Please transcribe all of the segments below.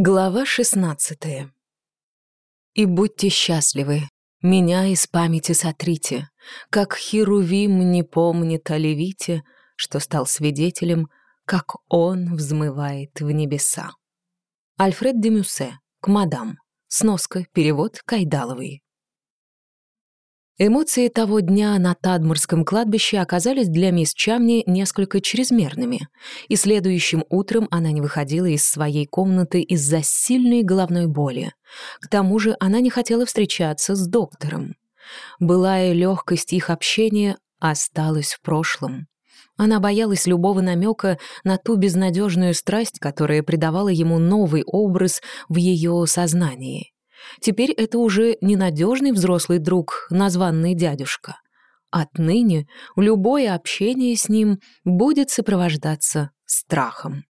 Глава 16 «И будьте счастливы, меня из памяти сотрите, как Херувим не помнит о Левите, что стал свидетелем, как он взмывает в небеса». Альфред де Мюссе, к мадам, сноска, перевод Кайдаловой. Эмоции того дня на Тадморском кладбище оказались для мисс Чамни несколько чрезмерными, и следующим утром она не выходила из своей комнаты из-за сильной головной боли. К тому же она не хотела встречаться с доктором. Былая легкость их общения осталась в прошлом. Она боялась любого намека на ту безнадежную страсть, которая придавала ему новый образ в ее сознании. Теперь это уже ненадежный взрослый друг, названный дядюшка. Отныне любое общение с ним будет сопровождаться страхом.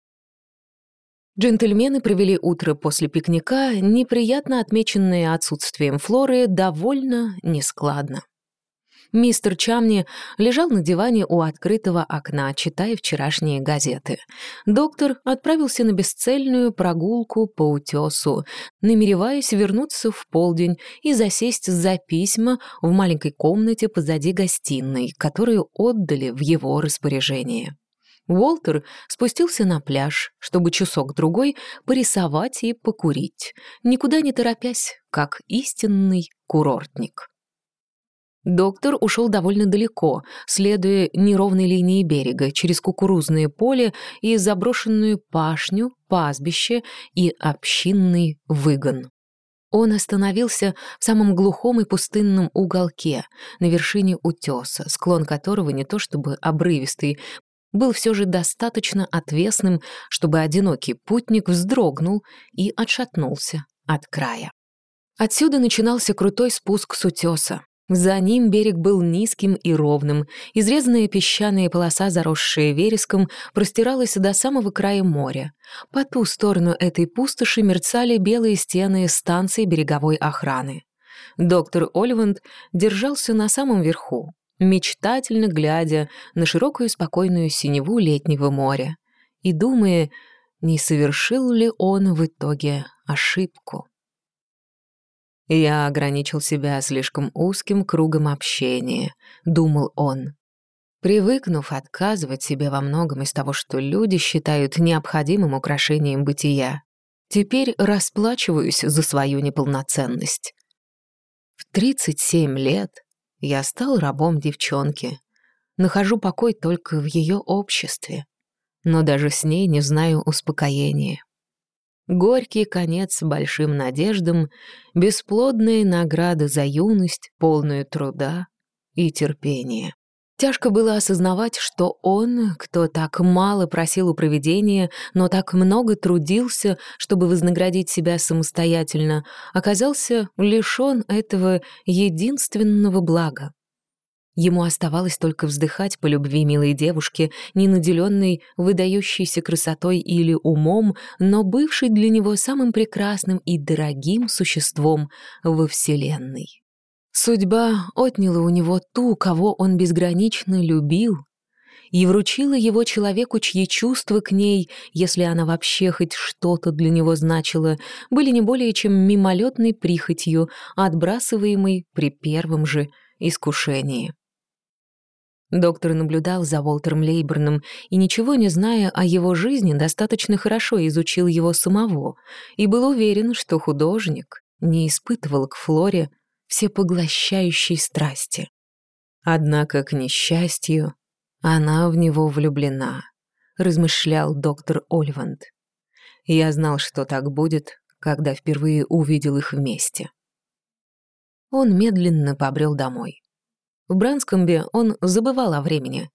Джентльмены провели утро после пикника, неприятно отмеченное отсутствием Флоры, довольно нескладно. Мистер Чамни лежал на диване у открытого окна, читая вчерашние газеты. Доктор отправился на бесцельную прогулку по утесу, намереваясь вернуться в полдень и засесть за письма в маленькой комнате позади гостиной, которую отдали в его распоряжение. Уолтер спустился на пляж, чтобы часок-другой порисовать и покурить, никуда не торопясь, как истинный курортник. Доктор ушел довольно далеко, следуя неровной линии берега, через кукурузное поле и заброшенную пашню, пастбище и общинный выгон. Он остановился в самом глухом и пустынном уголке, на вершине утеса, склон которого не то чтобы обрывистый, был все же достаточно отвесным, чтобы одинокий путник вздрогнул и отшатнулся от края. Отсюда начинался крутой спуск с утеса, за ним берег был низким и ровным, изрезанная песчаная полоса, заросшая вереском, простиралась до самого края моря. По ту сторону этой пустоши мерцали белые стены станции береговой охраны. Доктор Оливанд держался на самом верху, мечтательно глядя на широкую спокойную синеву летнего моря и думая, не совершил ли он в итоге ошибку. Я ограничил себя слишком узким кругом общения, думал он. Привыкнув отказывать себе во многом из того, что люди считают необходимым украшением бытия, теперь расплачиваюсь за свою неполноценность. В 37 лет я стал рабом девчонки, нахожу покой только в ее обществе, но даже с ней не знаю успокоения. Горький конец большим надеждам, бесплодные награды за юность, полную труда и терпения. Тяжко было осознавать, что он, кто так мало просил у провидения, но так много трудился, чтобы вознаградить себя самостоятельно, оказался лишён этого единственного блага. Ему оставалось только вздыхать по любви милой девушки, не наделенной выдающейся красотой или умом, но бывшей для него самым прекрасным и дорогим существом во Вселенной. Судьба отняла у него ту, кого он безгранично любил, и вручила его человеку, чьи чувства к ней, если она вообще хоть что-то для него значила, были не более чем мимолетной прихотью, отбрасываемой при первом же искушении. Доктор наблюдал за Уолтером Лейберном и, ничего не зная о его жизни, достаточно хорошо изучил его самого и был уверен, что художник не испытывал к Флоре всепоглощающей страсти. Однако, к несчастью, она в него влюблена, размышлял доктор Ольванд. Я знал, что так будет, когда впервые увидел их вместе. Он медленно побрел домой. В Бранскомбе он забывал о времени.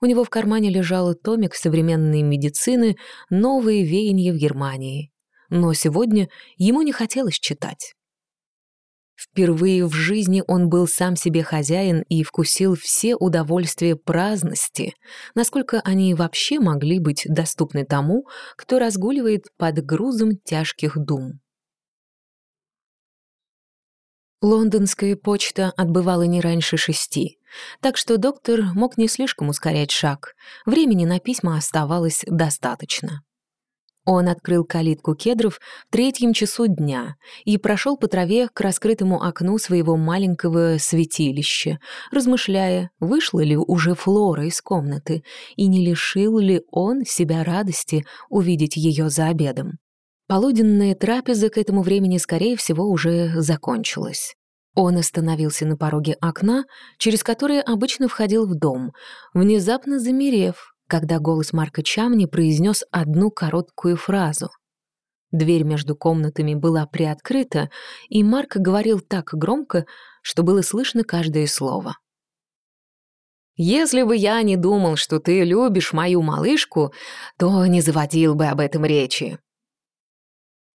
У него в кармане лежал томик современной медицины «Новые веяния в Германии». Но сегодня ему не хотелось читать. Впервые в жизни он был сам себе хозяин и вкусил все удовольствия праздности, насколько они вообще могли быть доступны тому, кто разгуливает под грузом тяжких дум. Лондонская почта отбывала не раньше шести, так что доктор мог не слишком ускорять шаг, времени на письма оставалось достаточно. Он открыл калитку кедров в третьем часу дня и прошел по траве к раскрытому окну своего маленького святилища, размышляя, вышла ли уже Флора из комнаты и не лишил ли он себя радости увидеть ее за обедом. Полуденная трапеза к этому времени, скорее всего, уже закончилась. Он остановился на пороге окна, через которое обычно входил в дом, внезапно замерев, когда голос Марка Чамни произнес одну короткую фразу. Дверь между комнатами была приоткрыта, и Марк говорил так громко, что было слышно каждое слово. «Если бы я не думал, что ты любишь мою малышку, то не заводил бы об этом речи».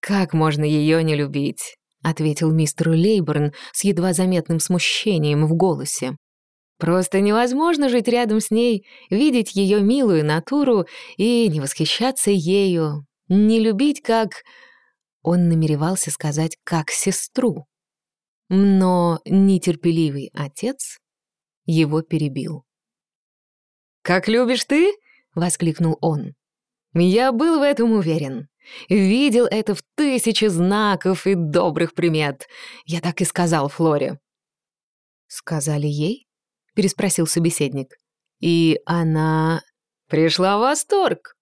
«Как можно ее не любить?» — ответил мистер Лейборн с едва заметным смущением в голосе. Просто невозможно жить рядом с ней, видеть ее милую натуру и не восхищаться ею, не любить как... Он намеревался сказать «как сестру». Но нетерпеливый отец его перебил. «Как любишь ты?» — воскликнул он. «Я был в этом уверен. Видел это в тысячи знаков и добрых примет. Я так и сказал Флоре». «Сказали ей?» — переспросил собеседник. «И она...» «Пришла в восторг.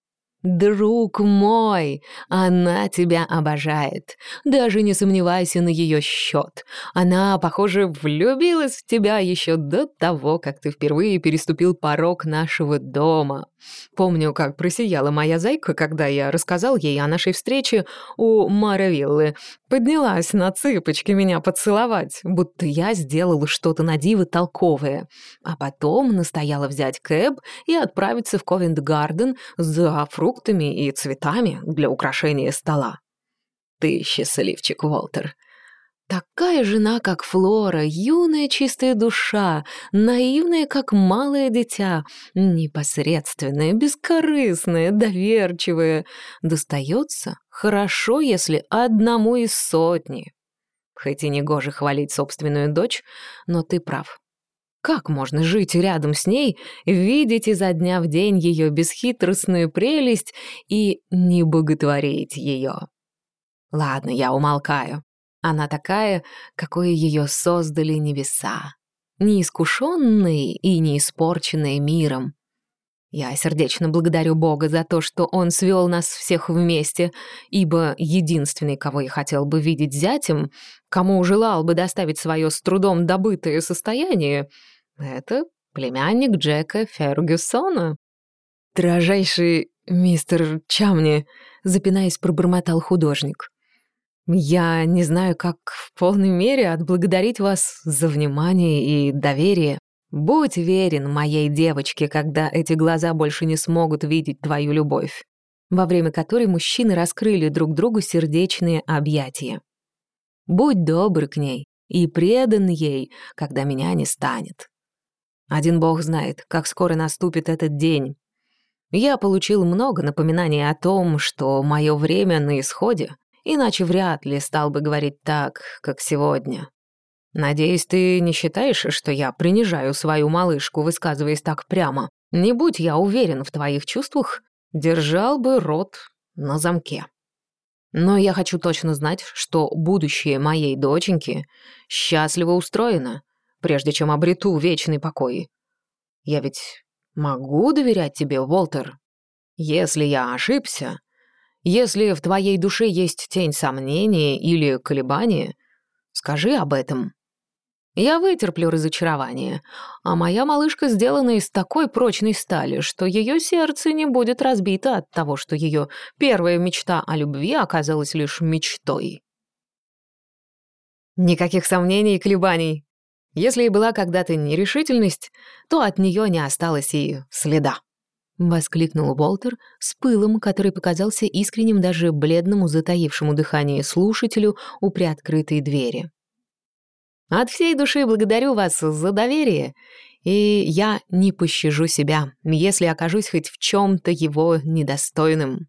«Друг мой, она тебя обожает. Даже не сомневайся на ее счет. Она, похоже, влюбилась в тебя еще до того, как ты впервые переступил порог нашего дома. Помню, как просияла моя зайка, когда я рассказал ей о нашей встрече у Маравиллы. Поднялась на цыпочки меня поцеловать, будто я сделал что-то на диво толковое. А потом настояла взять кэб и отправиться в Ковент-Гарден за фруктами и цветами для украшения стола. Ты счастливчик, Уолтер. Такая жена, как Флора, юная чистая душа, наивная, как малое дитя, непосредственная, бескорыстная, доверчивая, достается хорошо, если одному из сотни. Хоть и не гоже хвалить собственную дочь, но ты прав. Как можно жить рядом с ней, видеть изо дня в день ее бесхитростную прелесть и не боготворить ее? Ладно, я умолкаю. Она такая, какой ее создали небеса. Неискушенные и не испорченные миром. Я сердечно благодарю Бога за то, что Он свел нас всех вместе, ибо единственный, кого я хотел бы видеть зятем, кому желал бы доставить свое с трудом добытое состояние, это племянник Джека Фергюсона. «Дорожайший мистер Чамни», — запинаясь, пробормотал художник. Я не знаю, как в полной мере отблагодарить вас за внимание и доверие. Будь верен моей девочке, когда эти глаза больше не смогут видеть твою любовь, во время которой мужчины раскрыли друг другу сердечные объятия. Будь добр к ней и предан ей, когда меня не станет. Один бог знает, как скоро наступит этот день. Я получил много напоминаний о том, что мое время на исходе, Иначе вряд ли стал бы говорить так, как сегодня. Надеюсь, ты не считаешь, что я принижаю свою малышку, высказываясь так прямо. Не будь я уверен в твоих чувствах, держал бы рот на замке. Но я хочу точно знать, что будущее моей доченьки счастливо устроено, прежде чем обрету вечный покой. Я ведь могу доверять тебе, Уолтер? Если я ошибся, если в твоей душе есть тень сомнения или колебания, скажи об этом. Я вытерплю разочарование, а моя малышка сделана из такой прочной стали, что ее сердце не будет разбито от того, что ее первая мечта о любви оказалась лишь мечтой. Никаких сомнений и колебаний. Если и была когда-то нерешительность, то от нее не осталось и следа. — воскликнул Уолтер с пылом, который показался искренним даже бледному затаившему дыхание слушателю у приоткрытой двери. «От всей души благодарю вас за доверие, и я не пощажу себя, если окажусь хоть в чем то его недостойным.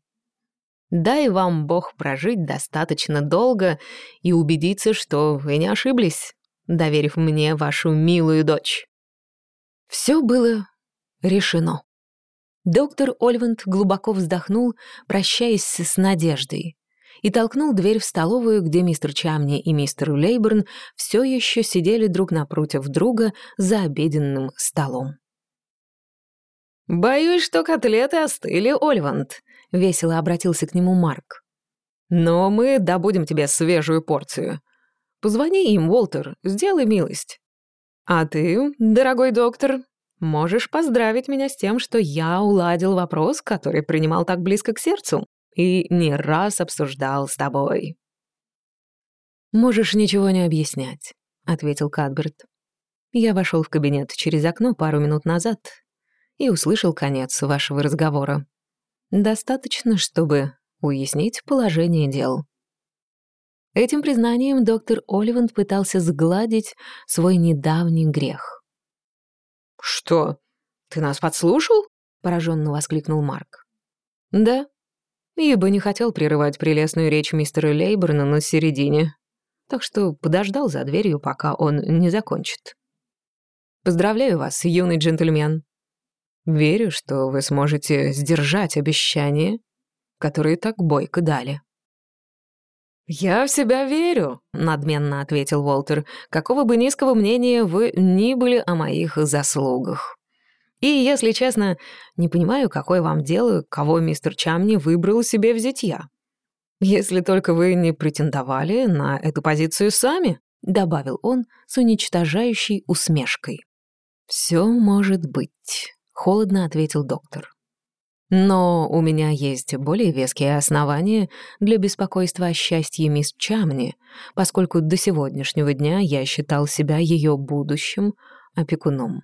Дай вам Бог прожить достаточно долго и убедиться, что вы не ошиблись, доверив мне вашу милую дочь». Все было решено. Доктор Ольванд глубоко вздохнул, прощаясь с надеждой, и толкнул дверь в столовую, где мистер Чамни и мистер Лейберн все еще сидели друг напротив друга за обеденным столом. «Боюсь, что котлеты остыли, Ольванд», — весело обратился к нему Марк. «Но мы добудем тебе свежую порцию. Позвони им, Уолтер, сделай милость. А ты, дорогой доктор, можешь поздравить меня с тем, что я уладил вопрос, который принимал так близко к сердцу и не раз обсуждал с тобой». «Можешь ничего не объяснять», — ответил Кадберт. Я вошел в кабинет через окно пару минут назад и услышал конец вашего разговора. Достаточно, чтобы уяснить положение дел. Этим признанием доктор Оливанд пытался сгладить свой недавний грех. «Что, ты нас подслушал?» — пораженно воскликнул Марк. «Да, ибо не хотел прерывать прелестную речь мистера Лейберна на середине, так что подождал за дверью, пока он не закончит. Поздравляю вас, юный джентльмен. Верю, что вы сможете сдержать обещания, которые так бойко дали». «Я в себя верю», — надменно ответил Уолтер, «какого бы низкого мнения вы ни были о моих заслугах. И, если честно, не понимаю, какое вам дело, кого мистер Чамни выбрал себе в зятья. Если только вы не претендовали на эту позицию сами», — добавил он с уничтожающей усмешкой. «Все может быть», — холодно ответил доктор. Но у меня есть более веские основания для беспокойства о счастье мисс Чамни, поскольку до сегодняшнего дня я считал себя ее будущим опекуном.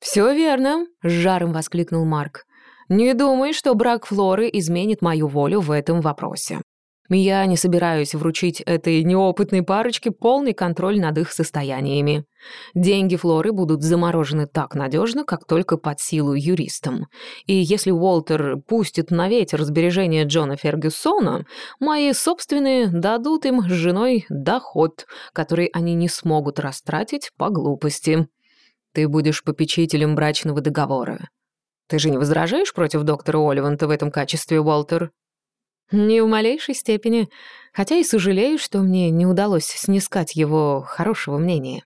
«Все верно», — с жаром воскликнул Марк. «Не думай, что брак Флоры изменит мою волю в этом вопросе. Я не собираюсь вручить этой неопытной парочке полный контроль над их состояниями. Деньги Флоры будут заморожены так надежно, как только под силу юристам. И если Уолтер пустит на ветер сбережения Джона Фергюсона, мои собственные дадут им с женой доход, который они не смогут растратить по глупости. Ты будешь попечителем брачного договора. Ты же не возражаешь против доктора Оливанта в этом качестве, Уолтер? «Не в малейшей степени, хотя и сожалею, что мне не удалось снискать его хорошего мнения.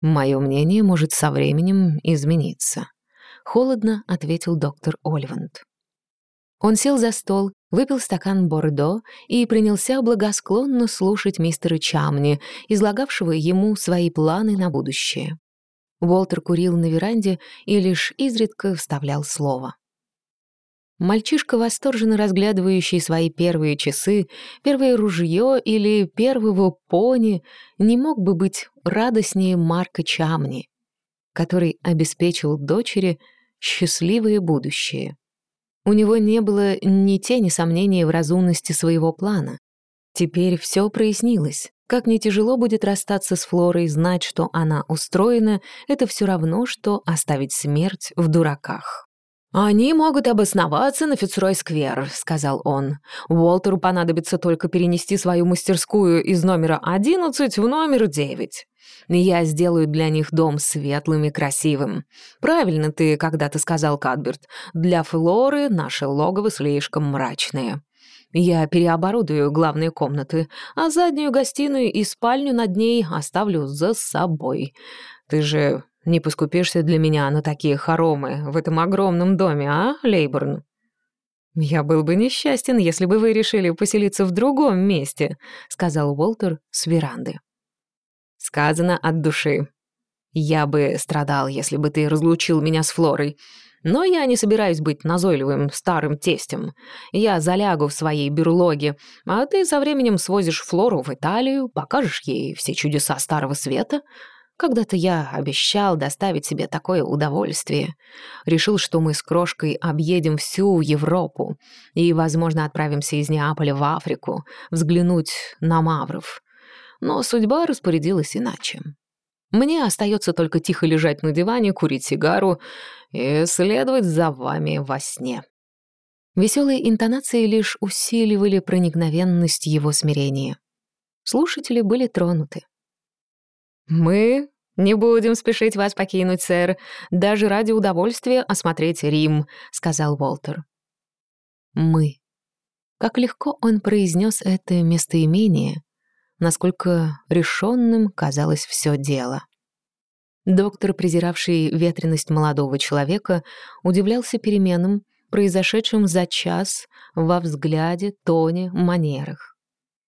Мое мнение может со временем измениться», — холодно ответил доктор Оливанд. Он сел за стол, выпил стакан бордо и принялся благосклонно слушать мистера Чамни, излагавшего ему свои планы на будущее. Уолтер курил на веранде и лишь изредка вставлял слово. Мальчишка, восторженно разглядывающий свои первые часы, первое ружье или первого пони, не мог бы быть радостнее Марка Чамни, который обеспечил дочери счастливое будущее. У него не было ни тени сомнения в разумности своего плана. Теперь все прояснилось. Как не тяжело будет расстаться с Флорой, знать, что она устроена, это все равно, что оставить смерть в дураках. «Они могут обосноваться на Фицрой-сквер», — сказал он. «Уолтеру понадобится только перенести свою мастерскую из номера 11 в номер 9. Я сделаю для них дом светлым и красивым. Правильно ты когда-то сказал, Кадберт, для Флоры наше логово слишком мрачное. Я переоборудую главные комнаты, а заднюю гостиную и спальню над ней оставлю за собой. Ты же не поскупишься для меня на такие хоромы в этом огромном доме, а, Лейборн?» «Я был бы несчастен, если бы вы решили поселиться в другом месте», — сказал Уолтер с веранды. «Сказано от души. Я бы страдал, если бы ты разлучил меня с Флорой. Но я не собираюсь быть назойливым старым тестем. Я залягу в своей бюрлоге, а ты со временем свозишь Флору в Италию, покажешь ей все чудеса Старого Света, когда-то я обещал доставить себе такое удовольствие. Решил, что мы с Крошкой объедем всю Европу и, возможно, отправимся из Неаполя в Африку, взглянуть на мавров. Но судьба распорядилась иначе. Мне остается только тихо лежать на диване, курить сигару и следовать за вами во сне. Веселые интонации лишь усиливали проникновенность его смирения. Слушатели были тронуты. «Мы «Не будем спешить вас покинуть, сэр, даже ради удовольствия осмотреть Рим», — сказал Уолтер. «Мы». Как легко он произнес это местоимение, насколько решенным казалось все дело. Доктор, презиравший ветренность молодого человека, удивлялся переменам, произошедшим за час во взгляде, тоне, манерах.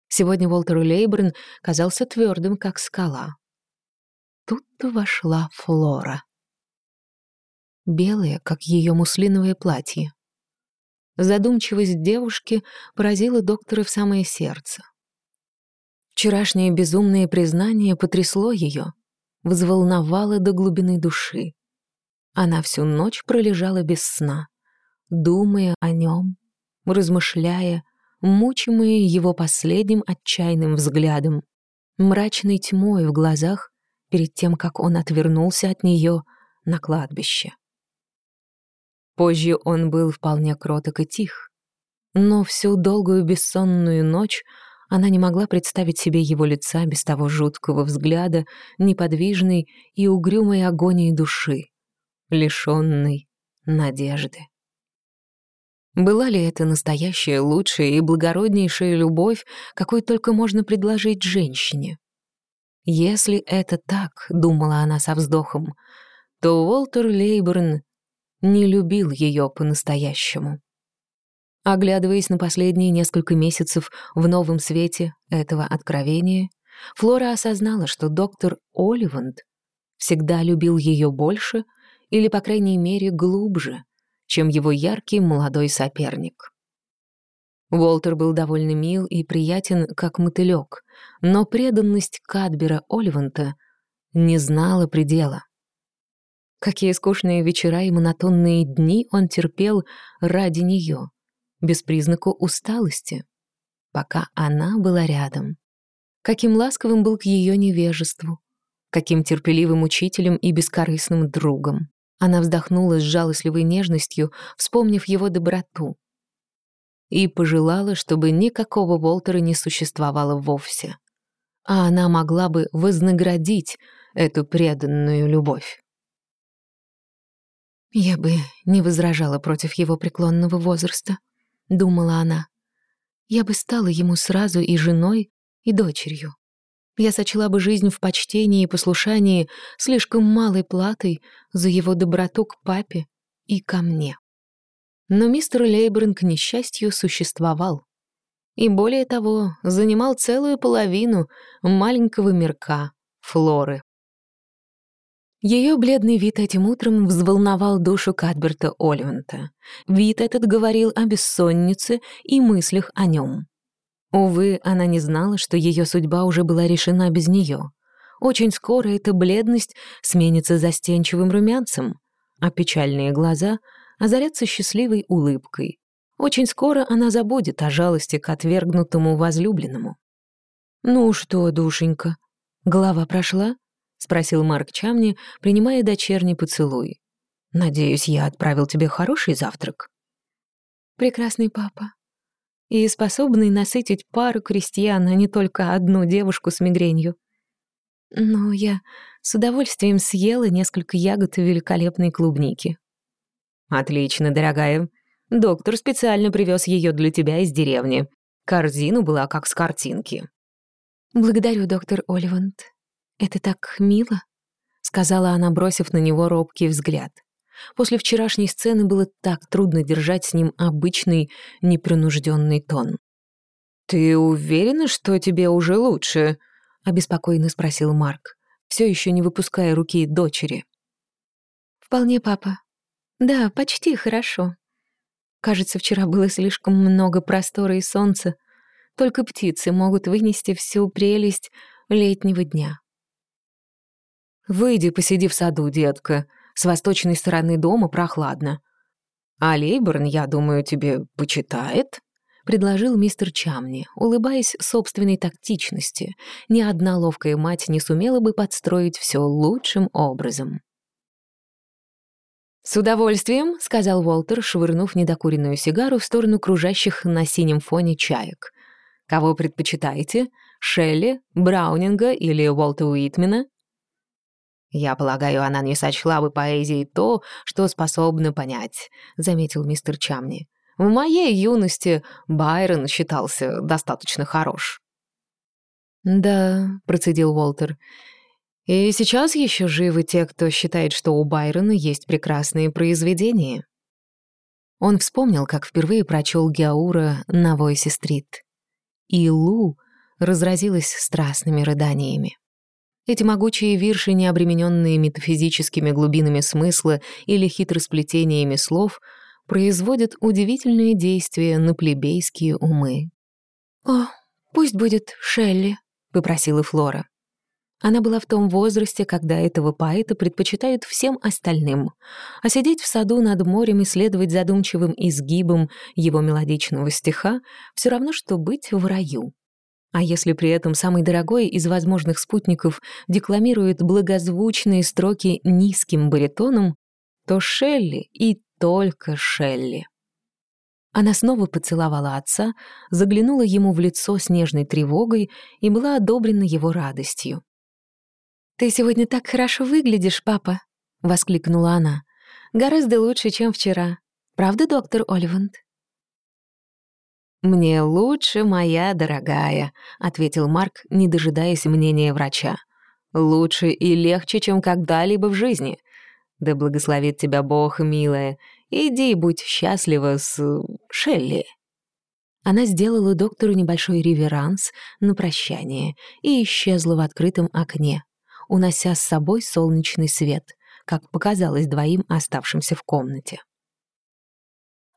Сегодня Уолтер Лейберн казался твердым, как скала. Тут вошла Флора. Белая, как ее муслиновое платье. Задумчивость девушки поразила доктора в самое сердце. Вчерашнее безумное признание потрясло ее, взволновало до глубины души. Она всю ночь пролежала без сна, думая о нем, размышляя, мучимая его последним отчаянным взглядом, мрачной тьмой в глазах перед тем, как он отвернулся от нее на кладбище. Позже он был вполне кроток и тих, но всю долгую бессонную ночь она не могла представить себе его лица без того жуткого взгляда, неподвижной и угрюмой агонии души, лишенной надежды. Была ли это настоящая, лучшая и благороднейшая любовь, какой только можно предложить женщине? Если это так, думала она со вздохом, то Уолтер Лейберн не любил ее по-настоящему. Оглядываясь на последние несколько месяцев в новом свете этого откровения, Флора осознала, что доктор Оливанд всегда любил ее больше или, по крайней мере, глубже, чем его яркий молодой соперник. Уолтер был довольно мил и приятен, как мотылёк, но преданность Кадбера Оливанта не знала предела. Какие скучные вечера и монотонные дни он терпел ради нее, без признака усталости, пока она была рядом. Каким ласковым был к ее невежеству, каким терпеливым учителем и бескорыстным другом. Она вздохнула с жалостливой нежностью, вспомнив его доброту. И пожелала, чтобы никакого Волтера не существовало вовсе. А она могла бы вознаградить эту преданную любовь. «Я бы не возражала против его преклонного возраста», — думала она. «Я бы стала ему сразу и женой, и дочерью. Я сочла бы жизнь в почтении и послушании слишком малой платой за его доброту к папе и ко мне. Но мистер Лейберн, к несчастью, существовал. И более того, занимал целую половину маленького мирка Флоры. Ее бледный вид этим утром взволновал душу Кадберта Оливанта. Вид этот говорил о бессоннице и мыслях о нем. Увы, она не знала, что ее судьба уже была решена без нее. Очень скоро эта бледность сменится застенчивым румянцем, а печальные глаза озарятся счастливой улыбкой. Очень скоро она забудет о жалости к отвергнутому возлюбленному. «Ну что, душенька, голова прошла?» — спросил Марк Чамни, принимая дочерний поцелуй. «Надеюсь, я отправил тебе хороший завтрак?» «Прекрасный папа», и способный насытить пару крестьян, а не только одну девушку с мигренью. Но я с удовольствием съела несколько ягод и великолепной клубники. «Отлично, дорогая. Доктор специально привез ее для тебя из деревни. Корзина была как с картинки». «Благодарю, доктор Оливанд. Это так мило», — сказала она, бросив на него робкий взгляд. После вчерашней сцены было так трудно держать с ним обычный, непринужденный тон. «Ты уверена, что тебе уже лучше?» — обеспокоенно спросил Марк, все еще не выпуская руки дочери. «Вполне, папа. Да, почти хорошо. Кажется, вчера было слишком много простора и солнца. Только птицы могут вынести всю прелесть летнего дня». «Выйди, посиди в саду, детка», с восточной стороны дома прохладно. А Лейборн, я думаю, тебе почитает?» — предложил мистер Чамни, улыбаясь собственной тактичности. Ни одна ловкая мать не сумела бы подстроить все лучшим образом. «С удовольствием», — сказал Уолтер, швырнув недокуренную сигару в сторону кружащих на синем фоне чаек. «Кого предпочитаете? Шелли, Браунинга или Уолта Уитмена?» «Я полагаю, она не сочла бы поэзией то, что способна понять», — заметил мистер Чамни. «В моей юности Байрон считался достаточно хорош». «Да», — процедил Уолтер, — «и сейчас еще живы те, кто считает, что у Байрона есть прекрасные произведения». Он вспомнил, как впервые прочел Геаура на Войсе-стрит. И Лу разразилась страстными рыданиями. Эти могучие вирши, не обремененные метафизическими глубинами смысла или хитросплетениями слов, производят удивительные действия на плебейские умы. «О, пусть будет Шелли», — попросила Флора. Она была в том возрасте, когда этого поэта предпочитают всем остальным, а сидеть в саду над морем и следовать задумчивым изгибам его мелодичного стиха все равно, что быть в раю. А если при этом самый дорогой из возможных спутников декламирует благозвучные строки низким баритоном, то Шелли и только Шелли. Она снова поцеловала отца, заглянула ему в лицо с нежной тревогой и была одобрена его радостью. «Ты сегодня так хорошо выглядишь, папа!» — воскликнула она. «Гораздо лучше, чем вчера. Правда, доктор Оливанд?» «Мне лучше, моя дорогая», — ответил Марк, не дожидаясь мнения врача. «Лучше и легче, чем когда-либо в жизни. Да благословит тебя Бог, милая. Иди будь счастлива с... Шелли». Она сделала доктору небольшой реверанс на прощание и исчезла в открытом окне, унося с собой солнечный свет, как показалось двоим оставшимся в комнате.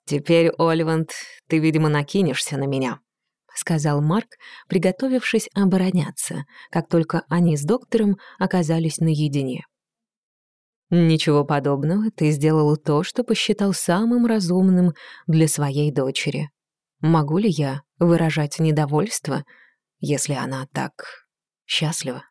«Теперь, Оливанд, ты, видимо, накинешься на меня», — сказал Марк, приготовившись обороняться, как только они с доктором оказались наедине. «Ничего подобного, ты сделал то, что посчитал самым разумным для своей дочери. Могу ли я выражать недовольство, если она так счастлива?»